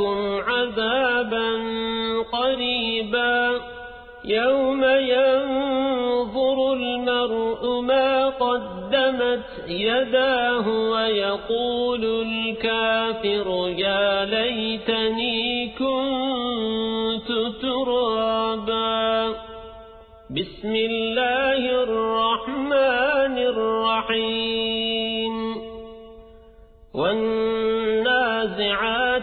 أنذرناكم عذابا قريبا. يوم ينظر المرء ما قدمت يداه ويقول الكافر يا ليتني كنت ترابا. بسم الله الرحمن الرحيم.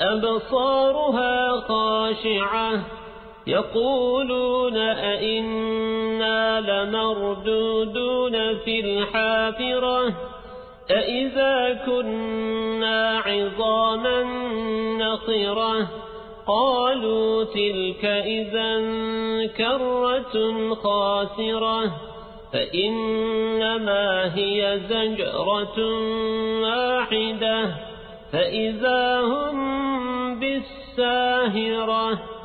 أبصارها خاشعة. يقولون أئنا لمردودون في الحافرة. أئذا كنا عظاما نخرة. قالوا تلك إذا كرة خاسرة. فإنما هي زجرة واحدة. فإذا هم بالساهرة